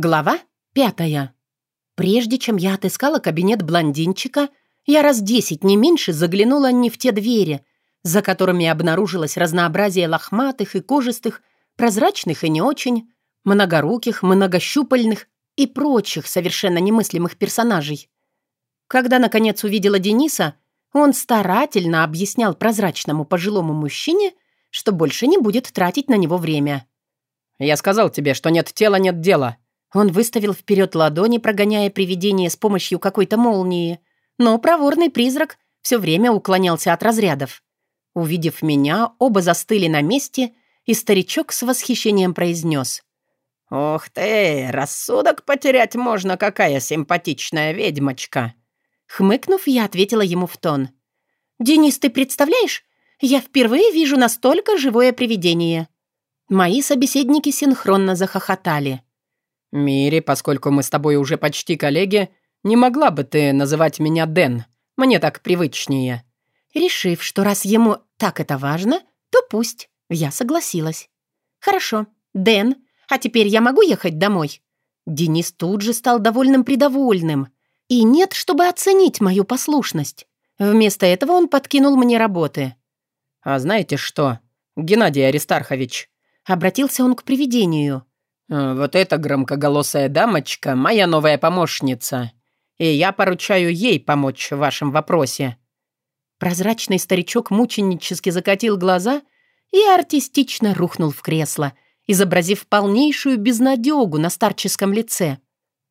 Глава пятая. Прежде чем я отыскала кабинет блондинчика, я раз десять, не меньше, заглянула не в те двери, за которыми обнаружилось разнообразие лохматых и кожистых, прозрачных и не очень, многоруких, многощупальных и прочих совершенно немыслимых персонажей. Когда, наконец, увидела Дениса, он старательно объяснял прозрачному пожилому мужчине, что больше не будет тратить на него время. «Я сказал тебе, что нет тела, нет дела», он выставил вперед ладони, прогоняя привидение с помощью какой-то молнии, но проворный призрак все время уклонялся от разрядов. Увидев меня, оба застыли на месте, и старичок с восхищением произнес. «Ух ты, рассудок потерять можно, какая симпатичная ведьмочка!» Хмыкнув, я ответила ему в тон. «Денис, ты представляешь? Я впервые вижу настолько живое привидение». Мои собеседники синхронно захохотали. «Мири, поскольку мы с тобой уже почти коллеги, не могла бы ты называть меня Дэн? Мне так привычнее». Решив, что раз ему так это важно, то пусть. Я согласилась. «Хорошо, Дэн, а теперь я могу ехать домой?» Денис тут же стал довольным-предовольным. И нет, чтобы оценить мою послушность. Вместо этого он подкинул мне работы. «А знаете что, Геннадий Аристархович?» Обратился он к привидению. Э, «Вот эта громкоголосая дамочка — моя новая помощница, и я поручаю ей помочь в вашем вопросе». Прозрачный старичок мученически закатил глаза и артистично рухнул в кресло, изобразив полнейшую безнадегу на старческом лице.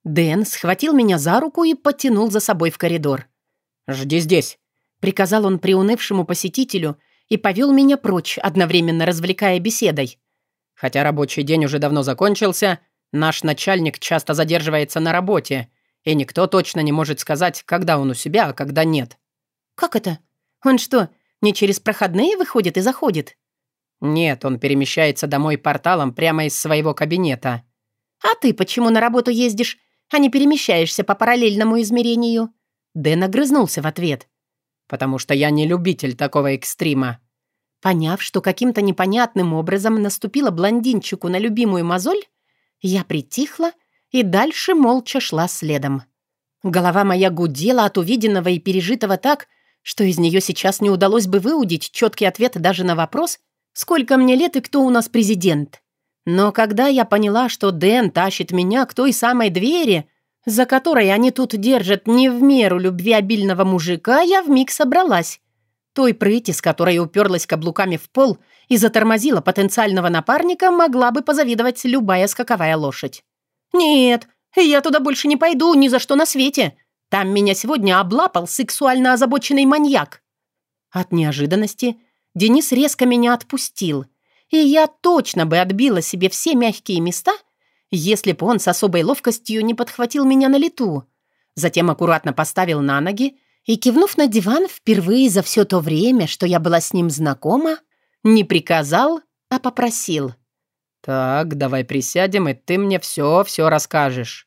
Дэн схватил меня за руку и потянул за собой в коридор. «Жди здесь», — приказал он приунывшему посетителю и повел меня прочь, одновременно развлекая беседой. Хотя рабочий день уже давно закончился, наш начальник часто задерживается на работе, и никто точно не может сказать, когда он у себя, а когда нет». «Как это? Он что, не через проходные выходит и заходит?» «Нет, он перемещается домой порталом прямо из своего кабинета». «А ты почему на работу ездишь, а не перемещаешься по параллельному измерению?» Дэн огрызнулся в ответ. «Потому что я не любитель такого экстрима. Поняв, что каким-то непонятным образом наступила блондинчику на любимую мозоль, я притихла и дальше молча шла следом. Голова моя гудела от увиденного и пережитого так, что из нее сейчас не удалось бы выудить четкий ответ даже на вопрос, сколько мне лет и кто у нас президент. Но когда я поняла, что Дэн тащит меня к той самой двери, за которой они тут держат не в меру любви обильного мужика, я вмиг собралась той прыти, с которой уперлась каблуками в пол и затормозила потенциального напарника, могла бы позавидовать любая скаковая лошадь. «Нет, я туда больше не пойду ни за что на свете. Там меня сегодня облапал сексуально озабоченный маньяк». От неожиданности Денис резко меня отпустил, и я точно бы отбила себе все мягкие места, если бы он с особой ловкостью не подхватил меня на лету. Затем аккуратно поставил на ноги и, кивнув на диван впервые за все то время, что я была с ним знакома, не приказал, а попросил. «Так, давай присядем, и ты мне все-все расскажешь».